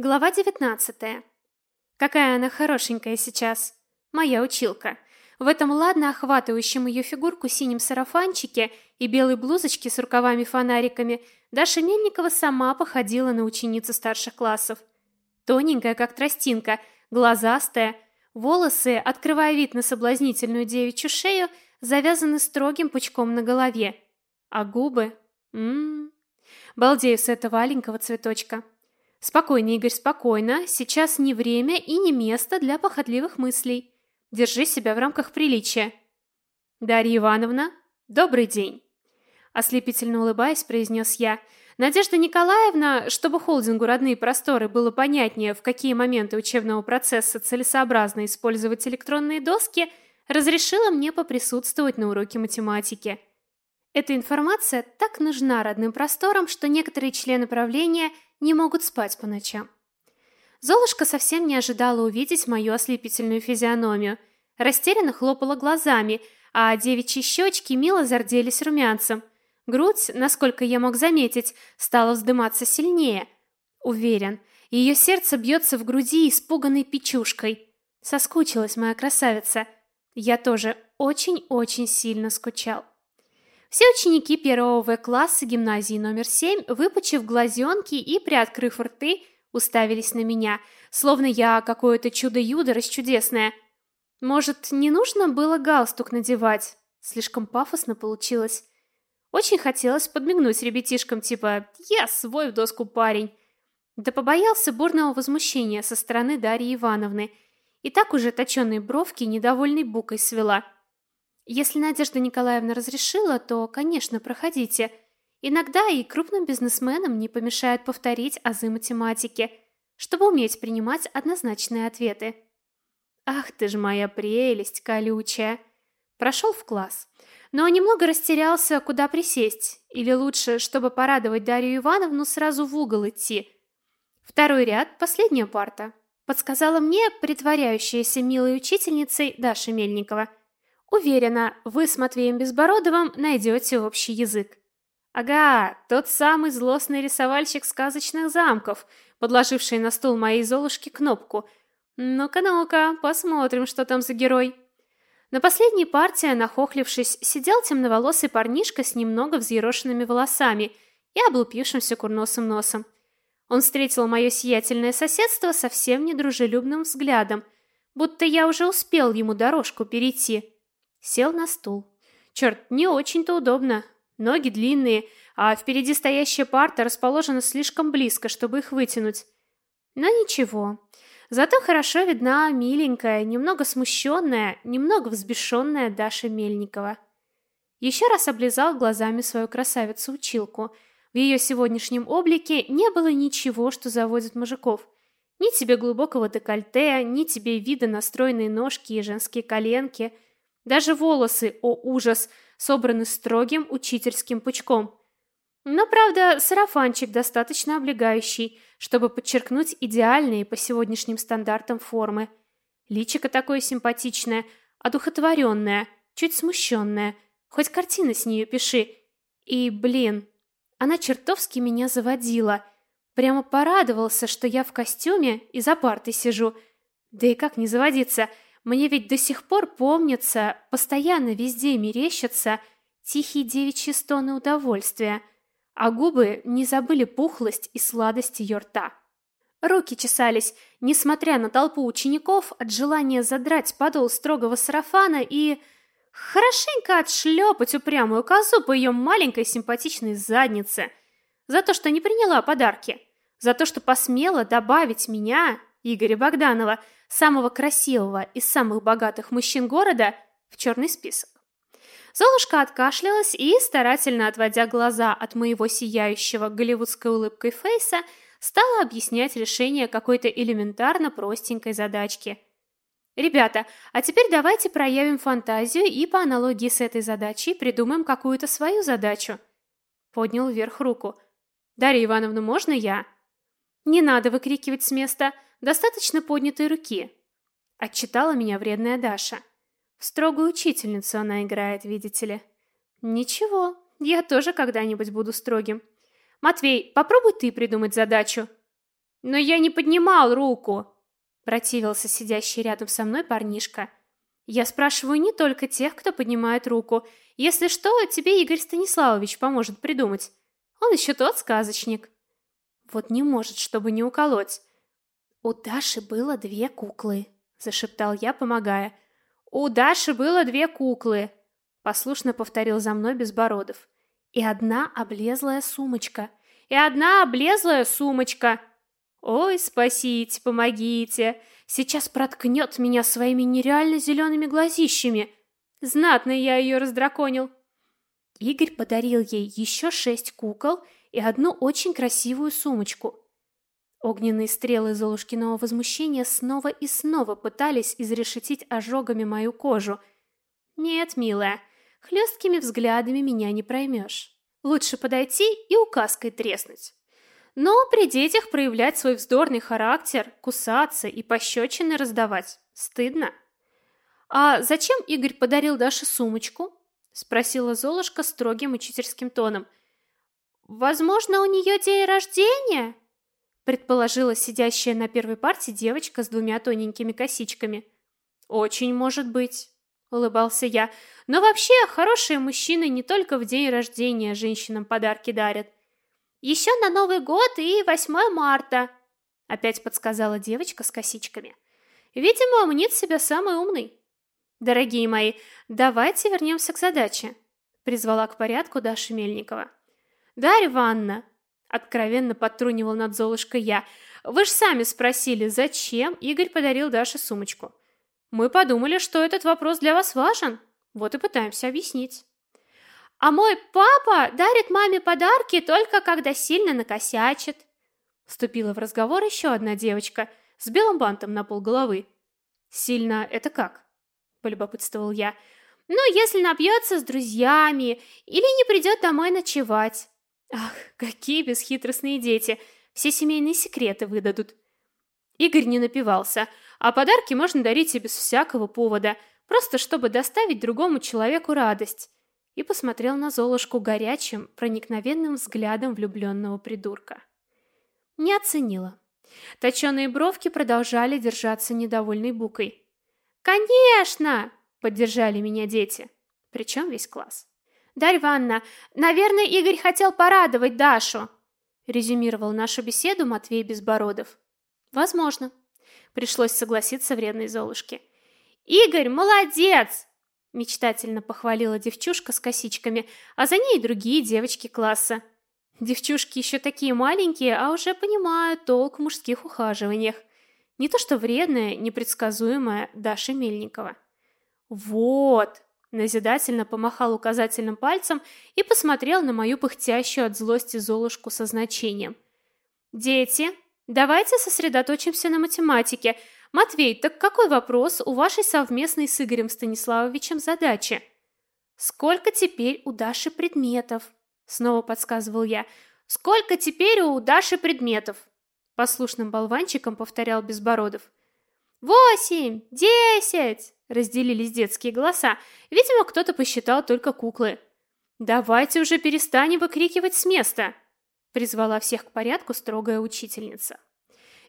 Глава 19. Какая она хорошенькая сейчас. Моя училка. В этом ладно охватывающем ее фигурку синем сарафанчике и белой блузочке с рукавами-фонариками Даша Мельникова сама походила на ученицу старших классов. Тоненькая, как тростинка, глазастая, волосы, открывая вид на соблазнительную девичью шею, завязаны строгим пучком на голове. А губы... Ммм... Балдею с этого аленького цветочка. Спокойно, Игорь, спокойно. Сейчас не время и не место для похотливых мыслей. Держи себя в рамках приличия. Дарья Ивановна, добрый день. Ослепительно улыбаясь, произнес я. Надежда Николаевна, чтобы холдингу «Родные просторы» было понятнее, в какие моменты учебного процесса целесообразно использовать электронные доски, разрешила мне поприсутствовать на уроке математики. Эта информация так нужна родным просторам, что некоторые члены правления – не могут спать по ночам. Золушка совсем не ожидала увидеть мою ослепительную физиономию. Растерянно хлопала глазами, а девичьи щечки мило зарделись румянцем. Грудь, насколько я мог заметить, стала вздыматься сильнее. Уверен, ее сердце бьется в груди испуганной печушкой. Соскучилась моя красавица. Я тоже очень-очень сильно скучал. Все ученики первого В-класса гимназии номер 7, выпучив глазенки и приоткрыв рты, уставились на меня, словно я какое-то чудо-юдо расчудесное. Может, не нужно было галстук надевать? Слишком пафосно получилось. Очень хотелось подмигнуть ребятишкам, типа «Я свой в доску парень». Да побоялся бурного возмущения со стороны Дарьи Ивановны. И так уже точенные бровки недовольной букой свела – если Надежда Николаевна разрешила, то, конечно, проходите. Иногда и крупным бизнесменам не помешает повторить азы математики, чтобы уметь принимать однозначные ответы. Ах ты ж моя прелесть колючая. Прошел в класс, но немного растерялся, куда присесть, или лучше, чтобы порадовать Дарью Ивановну, сразу в угол идти. Второй ряд, последняя парта, подсказала мне притворяющаяся милой учительницей Даша Мельникова. Уверена, вы с Матвеем Безбородовым найдете общий язык. Ага, тот самый злостный рисовальщик сказочных замков, подложивший на стол моей Золушке кнопку. Ну-ка, ну-ка, посмотрим, что там за герой. На последней партии, нахохлившись, сидел темноволосый парнишка с немного взъерошенными волосами и облупившимся курносым носом. Он встретил мое сиятельное соседство совсем недружелюбным взглядом, будто я уже успел ему дорожку перейти. Сел на стул. Черт, не очень-то удобно. Ноги длинные, а впереди стоящая парта расположена слишком близко, чтобы их вытянуть. Но ничего. Зато хорошо видна миленькая, немного смущенная, немного взбешенная Даша Мельникова. Еще раз облизал глазами свою красавицу-училку. В ее сегодняшнем облике не было ничего, что заводит мужиков. Ни тебе глубокого декольте, ни тебе вида на стройные ножки и женские коленки – даже волосы, о ужас, собраны строгим учительским пучком. Но, правда, сарафанчик достаточно облегающий, чтобы подчеркнуть идеальные по сегодняшним стандартам формы. Личико такое симпатичное, одухотворенное, чуть смущенное. Хоть картины с нее пиши. И, блин, она чертовски меня заводила. Прямо порадовался, что я в костюме и за партой сижу. Да и как не заводиться – мне ведь до сих пор помнится, постоянно везде мерещатся тихие девичьи стоны удовольствия, а губы не забыли пухлость и сладость ее рта. Руки чесались, несмотря на толпу учеников, от желания задрать подол строгого сарафана и хорошенько отшлепать упрямую козу по ее маленькой симпатичной заднице. За то, что не приняла подарки. За то, что посмела добавить меня, Игоря Богданова, самого красивого из самых богатых мужчин города, в черный список. Золушка откашлялась и, старательно отводя глаза от моего сияющего голливудской улыбкой фейса, стала объяснять решение какой-то элементарно простенькой задачки. Ребята, а теперь давайте проявим фантазию и по аналогии с этой задачей придумаем какую-то свою задачу. Поднял вверх руку. Дарья Ивановна, можно я? Не надо выкрикивать с места. Достаточно поднятой руки. Отчитала меня вредная Даша. В строгую учительницу она играет, видите ли. Ничего, я тоже когда-нибудь буду строгим. Матвей, попробуй ты придумать задачу. Но я не поднимал руку, противился сидящий рядом со мной парнишка. Я спрашиваю не только тех, кто поднимает руку. Если что, тебе Игорь Станиславович поможет придумать. Он еще тот сказочник. Вот не может, чтобы не уколоть. У Даши было две куклы, зашептал я, помогая. У Даши было две куклы, послушно повторил за мной Безбородов. И одна облезлая сумочка. И одна облезлая сумочка. Ой, спасите, помогите. Сейчас проткнет меня своими нереально зелеными глазищами. Знатно я ее раздраконил. Игорь подарил ей еще шесть кукол и одну очень красивую сумочку. Огненные стрелы Золушкиного возмущения снова и снова пытались изрешетить ожогами мою кожу. Нет, милая, хлесткими взглядами меня не проймешь. Лучше подойти и указкой треснуть. Но при детях проявлять свой вздорный характер, кусаться и пощечины раздавать стыдно. «А зачем Игорь подарил Даше сумочку?» – спросила Золушка строгим учительским тоном. «Возможно, у нее день рождения?» – предположила сидящая на первой парте девочка с двумя тоненькими косичками. «Очень может быть», – улыбался я. «Но вообще, хорошие мужчины не только в день рождения женщинам подарки дарят. Еще на Новый год и 8 марта, опять подсказала девочка с косичками. Видимо, мнит себя самый умный. Дорогие мои, давайте вернемся к задаче, призвала к порядку Даша Мельникова. Дарья Ивановна, откровенно подтрунивал над Золушкой я, вы же сами спросили, зачем Игорь подарил Даше сумочку. Мы подумали, что этот вопрос для вас важен, вот и пытаемся объяснить. А мой папа дарит маме подарки только когда сильно накосячит. Вступила в разговор еще одна девочка с белым бантом на полголовы. Сильно это как? полюбопытствовал я. Ну, если напьется с друзьями или не придет домой ночевать. Ах, какие бесхитростные дети, все семейные секреты выдадут. Игорь не напивался, а подарки можно дарить и без всякого повода, просто чтобы доставить другому человеку радость и посмотрел на Золушку горячим, проникновенным взглядом влюбленного придурка. Не оценила. Точеные бровки продолжали держаться недовольной букой. «Конечно!» — поддержали меня дети. Причем весь класс. «Дарья Ивановна, наверное, Игорь хотел порадовать Дашу!» резюмировал нашу беседу Матвей Безбородов. «Возможно». Пришлось согласиться вредной Золушке. «Игорь, молодец! Мечтательно похвалила девчушка с косичками, а за ней другие девочки класса. Девчушки еще такие маленькие, а уже понимают толк в мужских ухаживаниях. Не то что вредная, непредсказуемая Даша Мельникова. «Вот!» – назидательно помахал указательным пальцем и посмотрел на мою пыхтящую от злости Золушку со значением. «Дети, давайте сосредоточимся на математике – Матвей, так какой вопрос у вашей совместной с Игорем Станиславовичем задачи? Сколько теперь у Даши предметов? Снова подсказывал я. Сколько теперь у Даши предметов? Послушным болванчиком повторял Безбородов. «Восемь! Десять!» – разделились детские голоса. Видимо, кто-то посчитал только куклы. «Давайте уже перестанем выкрикивать с места!» – призвала всех к порядку строгая учительница.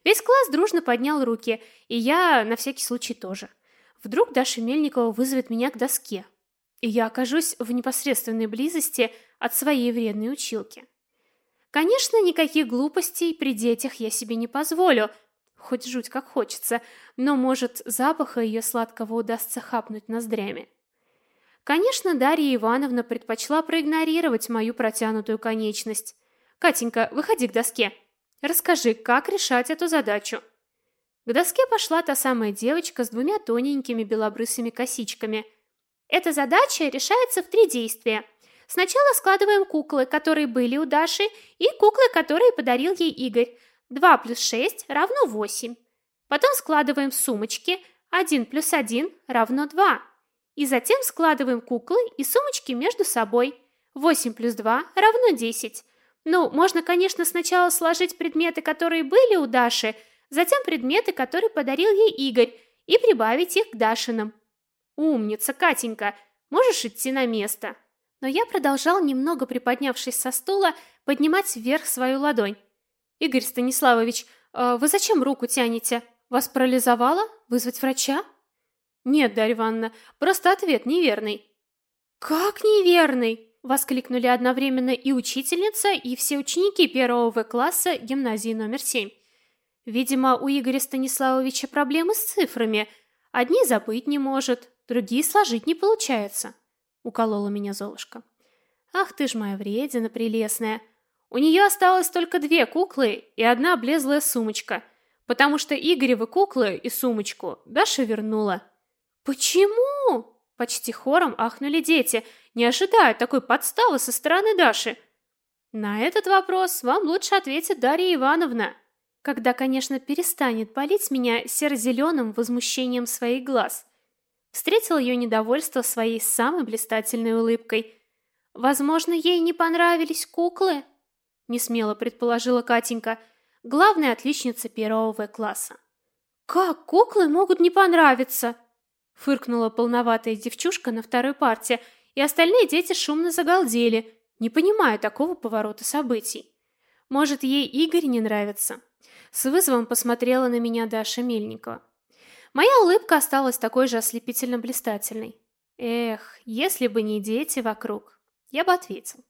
Весь класс дружно поднял руки, и я на всякий случай тоже. Вдруг Даша Мельникова вызовет меня к доске, и я окажусь в непосредственной близости от своей вредной училки. Конечно, никаких глупостей при детях я себе не позволю, хоть жуть как хочется, но, может, запаха ее сладкого удастся хапнуть ноздрями. Конечно, Дарья Ивановна предпочла проигнорировать мою протянутую конечность. «Катенька, выходи к доске!» Расскажи, как решать эту задачу. К доске пошла та самая девочка с двумя тоненькими белобрысыми косичками. Эта задача решается в три действия. Сначала складываем куклы, которые были у Даши, и куклы, которые подарил ей Игорь. 2 плюс 6 равно 8. Потом складываем сумочки. 1 плюс 1 равно 2. И затем складываем куклы и сумочки между собой. 8 плюс 2 равно 10. Ну, можно, конечно, сначала сложить предметы, которые были у Даши, затем предметы, которые подарил ей Игорь, и прибавить их к Дашиным. Умница, Катенька, можешь идти на место. Но я продолжал, немного приподнявшись со стула, поднимать вверх свою ладонь. Игорь Станиславович, э, вы зачем руку тянете? Вас парализовало? Вызвать врача?» «Нет, Дарья Ивановна, просто ответ неверный». «Как неверный?» – воскликнули одновременно и учительница, и все ученики первого В-класса гимназии номер семь. Видимо, у Игоря Станиславовича проблемы с цифрами. Одни забыть не может, другие сложить не получается. Уколола меня Золушка. Ах ты ж моя вредина прелестная. У нее осталось только две куклы и одна облезлая сумочка, потому что Игоревы куклы и сумочку Даша вернула. Почему? Почти хором ахнули дети, не ожидая такой подставы со стороны Даши. На этот вопрос вам лучше ответит Дарья Ивановна, когда, конечно, перестанет палить меня серо-зеленым возмущением своих глаз. Встретил ее недовольство своей самой блистательной улыбкой. Возможно, ей не понравились куклы, не смело предположила Катенька, главная отличница первого В-класса. Как куклы могут не понравиться? фыркнула полноватая девчушка на второй парте, и остальные дети шумно загалдели, не понимая такого поворота событий. Может, ей Игорь не нравится? С вызовом посмотрела на меня Даша Мельникова. Моя улыбка осталась такой же ослепительно блистательной. Эх, если бы не дети вокруг, я бы ответил.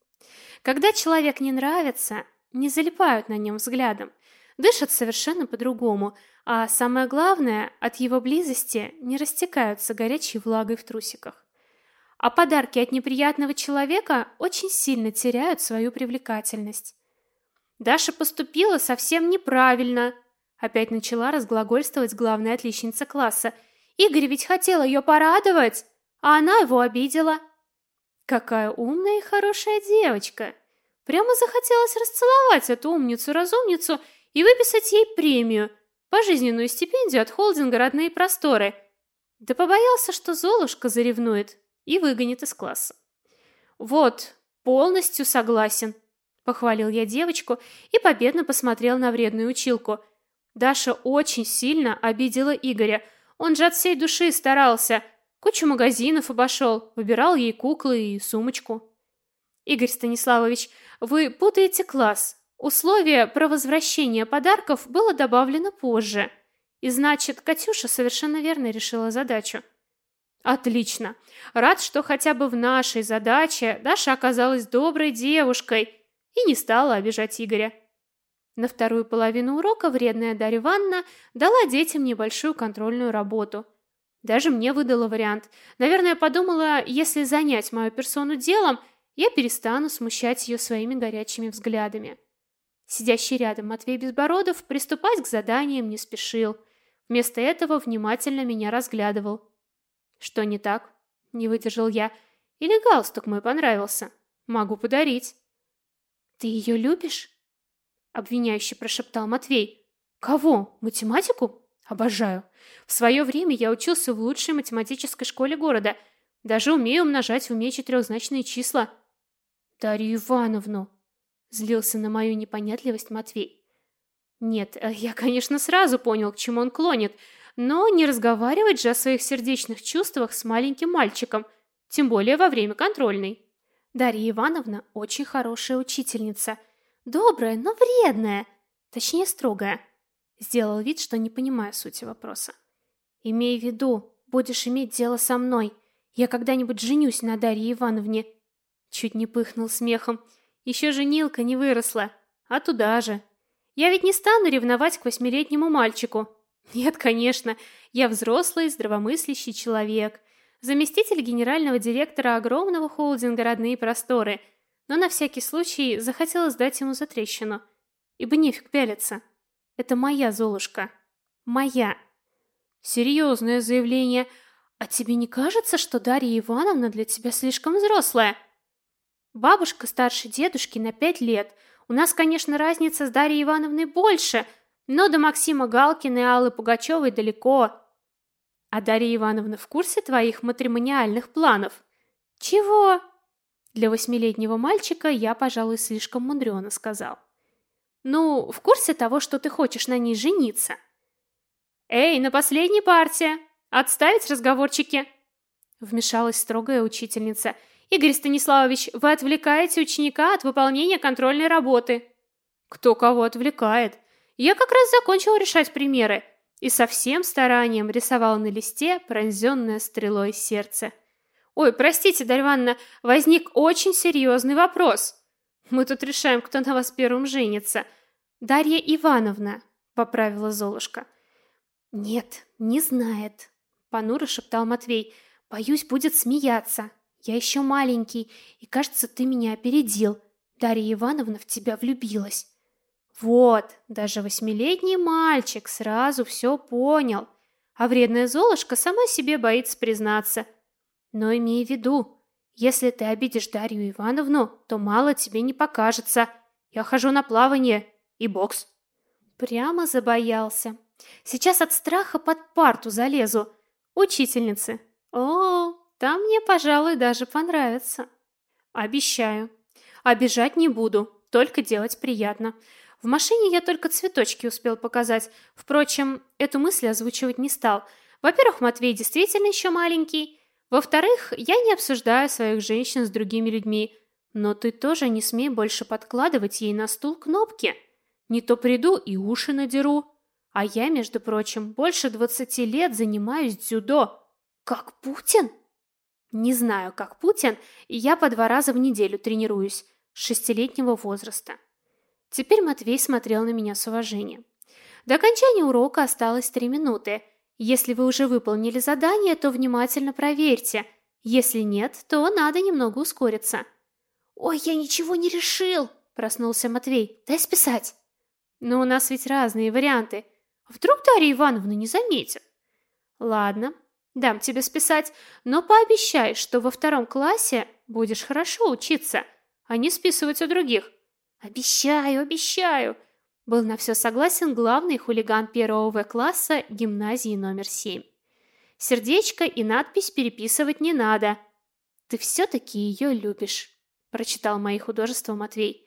Когда человек не нравится, не залипают на нем взглядом, дышат совершенно по-другому, а самое главное, от его близости не растекаются горячей влагой в трусиках. А подарки от неприятного человека очень сильно теряют свою привлекательность. Даша поступила совсем неправильно, опять начала разглагольствовать главная отличница класса. Игорь ведь хотел ее порадовать, а она его обидела. Какая умная и хорошая девочка. Прямо захотелось расцеловать эту умницу-разумницу и выписать ей премию, пожизненную стипендию от холдинга «Родные просторы». Да побоялся, что Золушка заревнует и выгонит из класса. Вот, полностью согласен, Похвалил я девочку и победно посмотрел на вредную училку. Даша очень сильно обидела Игоря. Он же от всей души старался. Кучу магазинов обошел, выбирал ей куклы и сумочку. Игорь Станиславович, вы путаете класс. Условие про возвращение подарков было добавлено позже. И значит, Катюша совершенно верно решила задачу. Отлично. Рад, что хотя бы в нашей задаче Даша оказалась доброй девушкой и не стала обижать Игоря. На вторую половину урока вредная Дарья Ивановна дала детям небольшую контрольную работу. Даже мне выдала вариант. Наверное, подумала, если занять мою персону делом, я перестану смущать ее своими горячими взглядами. Сидящий рядом Матвей Безбородов приступать к заданиям не спешил. Вместо этого внимательно меня разглядывал. Что не так? Не выдержал я. Или галстук мой понравился? Могу подарить. «Ты ее любишь?» Обвиняюще прошептал Матвей. «Кого? Математику? Обожаю. В свое время я учился в лучшей математической школе города. Даже умею умножать в уме четырехзначные числа». «Дарью Ивановну!» Злился на мою непонятливость Матвей. Нет, э, я, конечно, сразу понял, к чему он клонит, но не разговаривать же о своих сердечных чувствах с маленьким мальчиком, тем более во время контрольной. Дарья Ивановна очень хорошая учительница. Добрая, но вредная. Точнее, строгая. Сделал вид, что не понимаю сути вопроса. Имей в виду, будешь иметь дело со мной. Я когда-нибудь женюсь на Дарье Ивановне. Чуть не пыхнул смехом. Еще женилка не выросла. А туда же. Я ведь не стану ревновать к восьмилетнему мальчику. Нет, конечно, я взрослый, здравомыслящий человек заместитель генерального директора огромного холдинга «Родные просторы», но на всякий случай захотела сдать ему затрещину. Ибо нефиг пялиться. Это моя Золушка. Моя. Серьезное заявление. А тебе не кажется, что Дарья Ивановна для тебя слишком взрослая? Бабушка старше дедушки на пять лет. У нас, конечно, разница с Дарьей Ивановной больше, но до Максима Галкина и Аллы Пугачевой далеко. А Дарья Ивановна в курсе твоих матримониальных планов? Чего? Для восьмилетнего мальчика я, пожалуй, слишком мудрено сказал. Ну, в курсе того, что ты хочешь на ней жениться. Эй, на последней партии! Отставить разговорчики! Вмешалась строгая учительница. Игорь Станиславович, вы отвлекаете ученика от выполнения контрольной работы. Кто кого отвлекает? Я как раз закончил решать примеры и со всем старанием рисовал на листе пронзенное стрелой сердце. Ой, простите, Дарья Ивановна, возник очень серьезный вопрос. Мы тут решаем, кто на вас первым женится. Дарья Ивановна, поправила Золушка. Нет, не знает, понуро шептал Матвей. Боюсь, будет смеяться. Я еще маленький, и, кажется, ты меня опередил. Дарья Ивановна в тебя влюбилась. Вот, даже восьмилетний мальчик сразу все понял. А вредная Золушка сама себе боится признаться. Но имей в виду, если ты обидишь Дарью Ивановну, то мало тебе не покажется. Я хожу на плавание и бокс. Прямо забоялся. Сейчас от страха под парту залезу. Учительницы. О, там мне, пожалуй, даже понравится. Обещаю. Обижать не буду, только делать приятно. В машине я только цветочки успел показать. Впрочем, эту мысль озвучивать не стал. Во-первых, Матвей действительно еще маленький. Во-вторых, я не обсуждаю своих женщин с другими людьми. Но ты тоже не смей больше подкладывать ей на стул кнопки. Не то приду и уши надеру. А я, между прочим, больше двадцати лет занимаюсь дзюдо. Как Путин? Не знаю, как Путин, и я по два раза в неделю тренируюсь с шестилетнего возраста. Теперь Матвей смотрел на меня с уважением. До окончания урока осталось три минуты. Если вы уже выполнили задание, то внимательно проверьте. Если нет, то надо немного ускориться. «Ой, я ничего не решил!» – проснулся Матвей. «Дай списать!» «Но у нас ведь разные варианты. Вдруг Дарья Ивановна не заметит?» «Ладно, дам тебе списать, но пообещай, что во втором классе будешь хорошо учиться, а не списывать у других. Обещаю, обещаю. Был на все согласен главный хулиган первого В-класса гимназии номер семь. Сердечко и надпись переписывать не надо. Ты все-таки ее любишь, прочитал мои художества Матвей.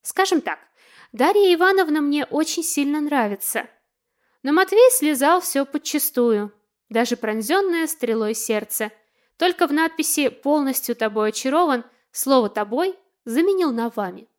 Скажем так, Дарья Ивановна мне очень сильно нравится. Но Матвей слезал все подчистую, даже пронзенное стрелой сердце. Только в надписи «Полностью тобой очарован» слово «тобой» заменил на «вами».